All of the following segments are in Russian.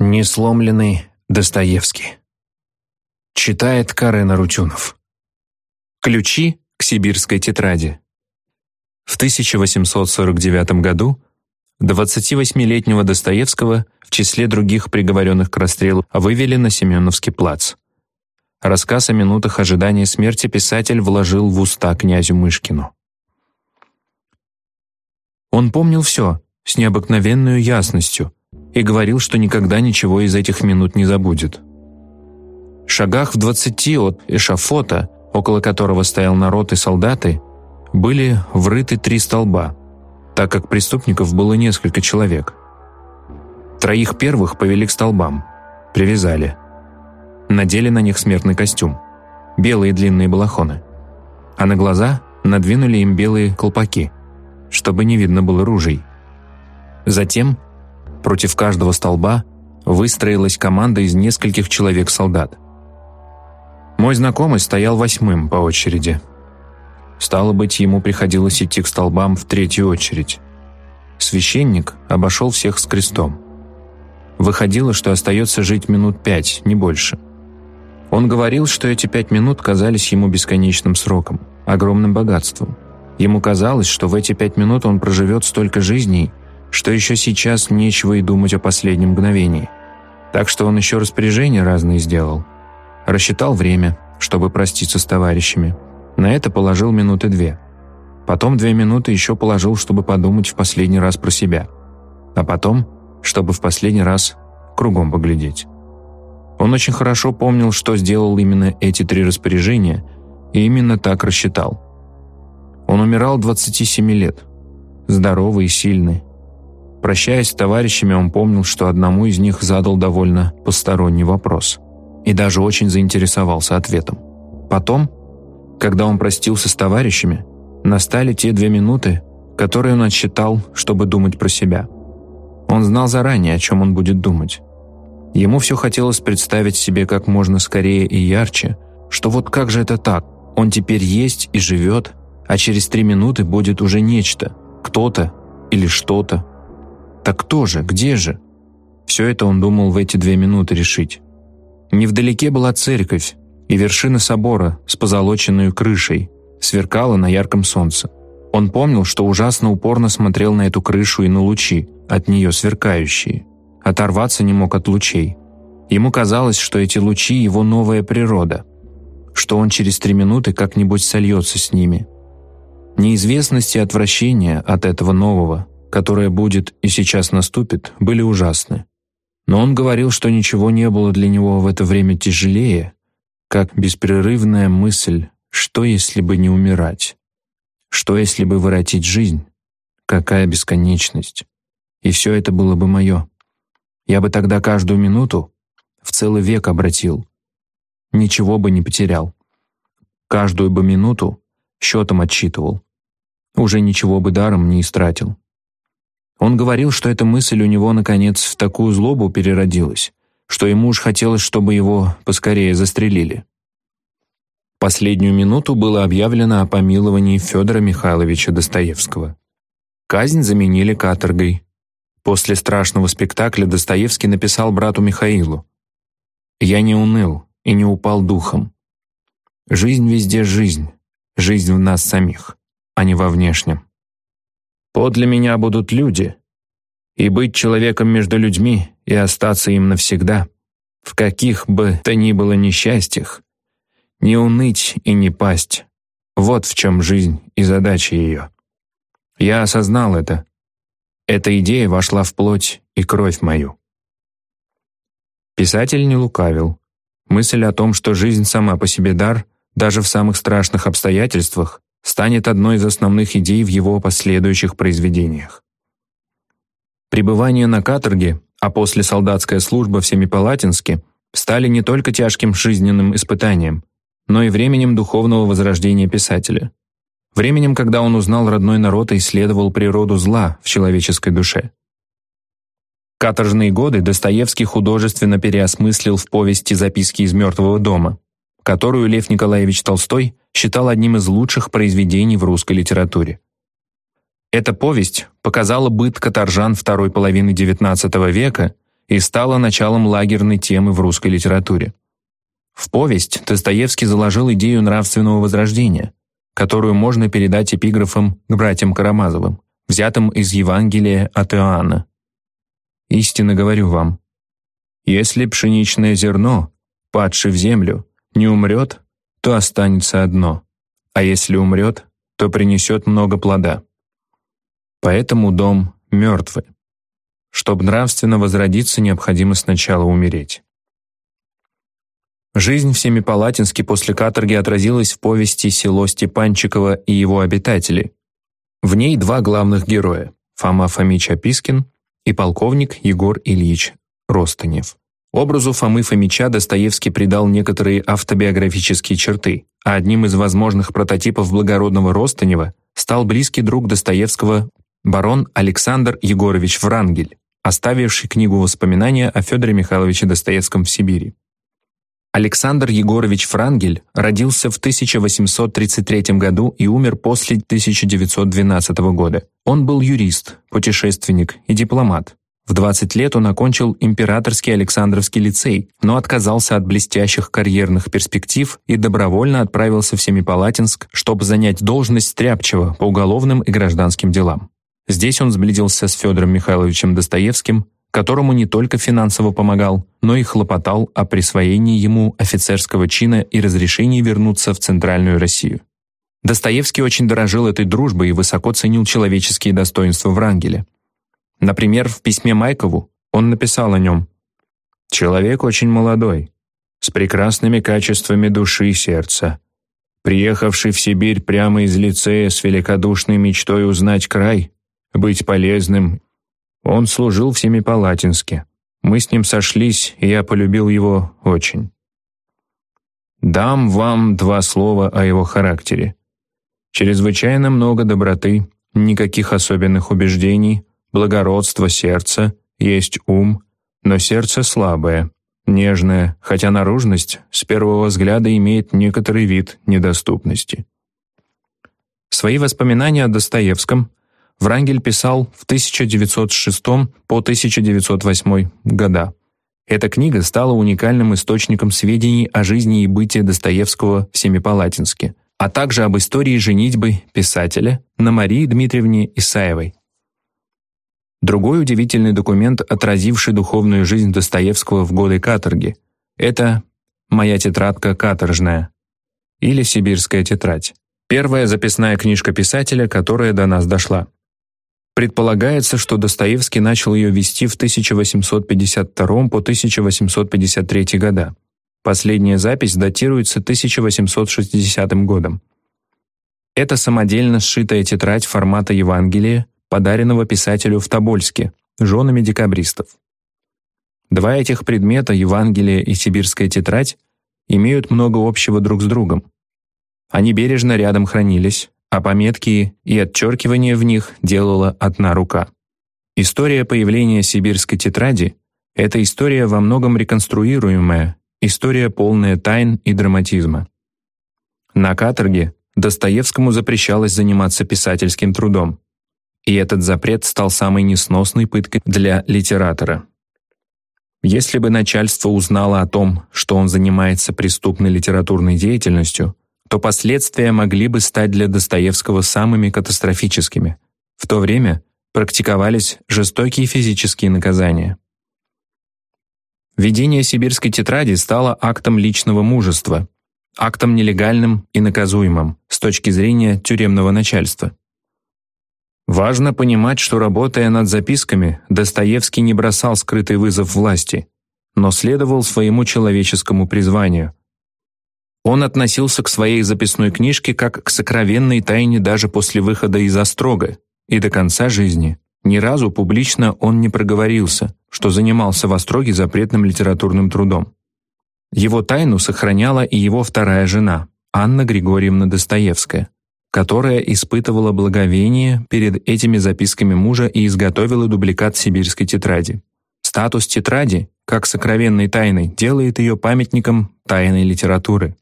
Несломленный Достоевский. Читает Карен Арутюнов. Ключи к сибирской тетради. В 1849 году 28-летнего Достоевского в числе других приговоренных к расстрелу вывели на Семеновский плац. Рассказ о минутах ожидания смерти писатель вложил в уста князю Мышкину. Он помнил все с необыкновенной ясностью, и говорил, что никогда ничего из этих минут не забудет. В шагах в двадцати от эшафота, около которого стоял народ и солдаты, были врыты три столба, так как преступников было несколько человек. Троих первых повели к столбам, привязали. Надели на них смертный костюм, белые длинные балахоны, а на глаза надвинули им белые колпаки, чтобы не видно было ружей. Затем Против каждого столба выстроилась команда из нескольких человек-солдат. Мой знакомый стоял восьмым по очереди. Стало быть, ему приходилось идти к столбам в третью очередь. Священник обошел всех с крестом. Выходило, что остается жить минут пять, не больше. Он говорил, что эти пять минут казались ему бесконечным сроком, огромным богатством. Ему казалось, что в эти пять минут он проживет столько жизней, что еще сейчас нечего и думать о последнем мгновении. Так что он еще распоряжения разные сделал. Рассчитал время, чтобы проститься с товарищами. На это положил минуты две. Потом две минуты еще положил, чтобы подумать в последний раз про себя. А потом, чтобы в последний раз кругом поглядеть. Он очень хорошо помнил, что сделал именно эти три распоряжения, и именно так рассчитал. Он умирал 27 лет. Здоровый и сильный, Прощаясь с товарищами, он помнил, что одному из них задал довольно посторонний вопрос и даже очень заинтересовался ответом. Потом, когда он простился с товарищами, настали те две минуты, которые он отсчитал, чтобы думать про себя. Он знал заранее, о чем он будет думать. Ему все хотелось представить себе как можно скорее и ярче, что вот как же это так, он теперь есть и живет, а через три минуты будет уже нечто, кто-то или что-то, так кто же, где же? Все это он думал в эти две минуты решить. Невдалеке была церковь, и вершина собора с позолоченной крышей сверкала на ярком солнце. Он помнил, что ужасно упорно смотрел на эту крышу и на лучи, от нее сверкающие. Оторваться не мог от лучей. Ему казалось, что эти лучи – его новая природа, что он через три минуты как-нибудь сольется с ними. Неизвестность и отвращение от этого нового, которое будет и сейчас наступит, были ужасны. Но он говорил, что ничего не было для него в это время тяжелее, как беспрерывная мысль, что если бы не умирать? Что если бы воротить жизнь? Какая бесконечность? И все это было бы мое. Я бы тогда каждую минуту в целый век обратил. Ничего бы не потерял. Каждую бы минуту счетом отчитывал. Уже ничего бы даром не истратил. Он говорил, что эта мысль у него, наконец, в такую злобу переродилась, что ему уж хотелось, чтобы его поскорее застрелили. Последнюю минуту было объявлено о помиловании Федора Михайловича Достоевского. Казнь заменили каторгой. После страшного спектакля Достоевский написал брату Михаилу «Я не уныл и не упал духом. Жизнь везде жизнь, жизнь в нас самих, а не во внешнем. Подле меня будут люди, и быть человеком между людьми и остаться им навсегда, в каких бы то ни было несчастьях, не уныть и не пасть. Вот в чем жизнь и задача ее. Я осознал это. Эта идея вошла в плоть и кровь мою. Писатель не лукавил. Мысль о том, что жизнь сама по себе дар, даже в самых страшных обстоятельствах, станет одной из основных идей в его последующих произведениях. Пребывание на каторге, а после солдатская служба в Семипалатинске стали не только тяжким жизненным испытанием, но и временем духовного возрождения писателя. Временем, когда он узнал родной народ и исследовал природу зла в человеческой душе. Каторжные годы Достоевский художественно переосмыслил в повести «Записки из мертвого дома», которую Лев Николаевич Толстой считал одним из лучших произведений в русской литературе. Эта повесть показала быт каторжан второй половины XIX века и стала началом лагерной темы в русской литературе. В повесть Достоевский заложил идею нравственного возрождения, которую можно передать эпиграфом к братьям Карамазовым, взятым из Евангелия от Иоанна. «Истинно говорю вам, если пшеничное зерно, падшее в землю, не умрет, то останется одно, а если умрет, то принесет много плода. Поэтому дом мертвый. Чтобы нравственно возродиться, необходимо сначала умереть. Жизнь в Семипалатинске после каторги отразилась в повести «Село Степанчиково и его обитатели». В ней два главных героя – Фома Фомич Апискин и полковник Егор Ильич Ростанев. Образу Фомы Фомича Достоевский придал некоторые автобиографические черты, а одним из возможных прототипов благородного Ростанева стал близкий друг Достоевского барон Александр Егорович Врангель, оставивший книгу воспоминания о Федоре Михайловиче Достоевском в Сибири. Александр Егорович Франгель родился в 1833 году и умер после 1912 года. Он был юрист, путешественник и дипломат. В 20 лет он окончил Императорский Александровский лицей, но отказался от блестящих карьерных перспектив и добровольно отправился в Семипалатинск, чтобы занять должность стряпчего по уголовным и гражданским делам. Здесь он сблизился с Федором Михайловичем Достоевским, которому не только финансово помогал, но и хлопотал о присвоении ему офицерского чина и разрешении вернуться в Центральную Россию. Достоевский очень дорожил этой дружбой и высоко ценил человеческие достоинства Врангеля. Например, в письме Майкову он написал о нем «Человек очень молодой, с прекрасными качествами души и сердца, приехавший в Сибирь прямо из лицея с великодушной мечтой узнать край, быть полезным он служил в Семипалатинске. Мы с ним сошлись, и я полюбил его очень. Дам вам два слова о его характере. Чрезвычайно много доброты, никаких особенных убеждений, благородство сердца, есть ум, но сердце слабое, нежное, хотя наружность с первого взгляда имеет некоторый вид недоступности. Свои воспоминания о Достоевском Врангель писал в 1906 по 1908 года. Эта книга стала уникальным источником сведений о жизни и бытии Достоевского в Семипалатинске, а также об истории женитьбы писателя на Марии Дмитриевне Исаевой. Другой удивительный документ, отразивший духовную жизнь Достоевского в годы каторги, это «Моя тетрадка каторжная» или «Сибирская тетрадь». Первая записная книжка писателя, которая до нас дошла. Предполагается, что Достоевский начал ее вести в 1852 по 1853 года. Последняя запись датируется 1860 годом. Это самодельно сшитая тетрадь формата Евангелия, подаренного писателю в Тобольске, женами декабристов. Два этих предмета, Евангелие и Сибирская тетрадь, имеют много общего друг с другом. Они бережно рядом хранились, а пометки и отчеркивания в них делала одна рука. История появления сибирской тетради — это история во многом реконструируемая, история полная тайн и драматизма. На каторге Достоевскому запрещалось заниматься писательским трудом, и этот запрет стал самой несносной пыткой для литератора. Если бы начальство узнало о том, что он занимается преступной литературной деятельностью, то последствия могли бы стать для Достоевского самыми катастрофическими. В то время практиковались жестокие физические наказания. Ведение сибирской тетради стало актом личного мужества, актом нелегальным и наказуемым с точки зрения тюремного начальства. Важно понимать, что работая над записками, Достоевский не бросал скрытый вызов власти, но следовал своему человеческому призванию, он относился к своей записной книжке как к сокровенной тайне даже после выхода из Острога, и до конца жизни ни разу публично он не проговорился, что занимался в Остроге запретным литературным трудом. Его тайну сохраняла и его вторая жена, Анна Григорьевна Достоевская, которая испытывала благовение перед этими записками мужа и изготовила дубликат сибирской тетради. Статус тетради, как сокровенной тайны, делает ее памятником тайной литературы.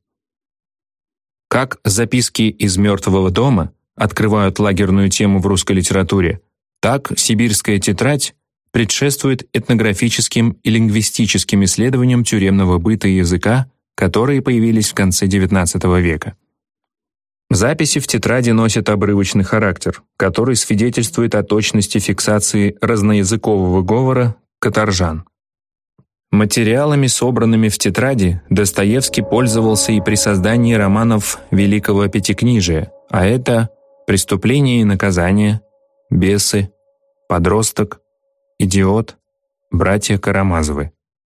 Как записки из «Мертвого дома» открывают лагерную тему в русской литературе, так «Сибирская тетрадь» предшествует этнографическим и лингвистическим исследованиям тюремного быта и языка, которые появились в конце XIX века. Записи в тетради носят обрывочный характер, который свидетельствует о точности фиксации разноязыкового говора каторжан. Материалами, собранными в тетради, Достоевский пользовался и при создании романов Великого Пятикнижия, а это «Преступление и наказание», «Бесы», «Подросток», «Идиот», «Братья Карамазовы».